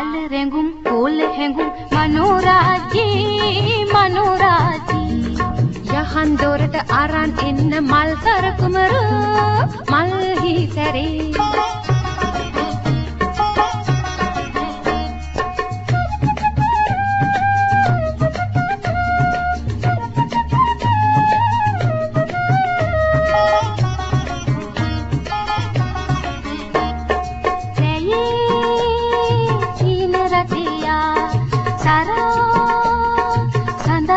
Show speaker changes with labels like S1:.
S1: ගාල රැඟුම් කෝල හැඟුම් මනෝරාජී මනෝරාජී යහන් දොරට අරන් එන්න මල් සර කුමරු මල්හි සැරේ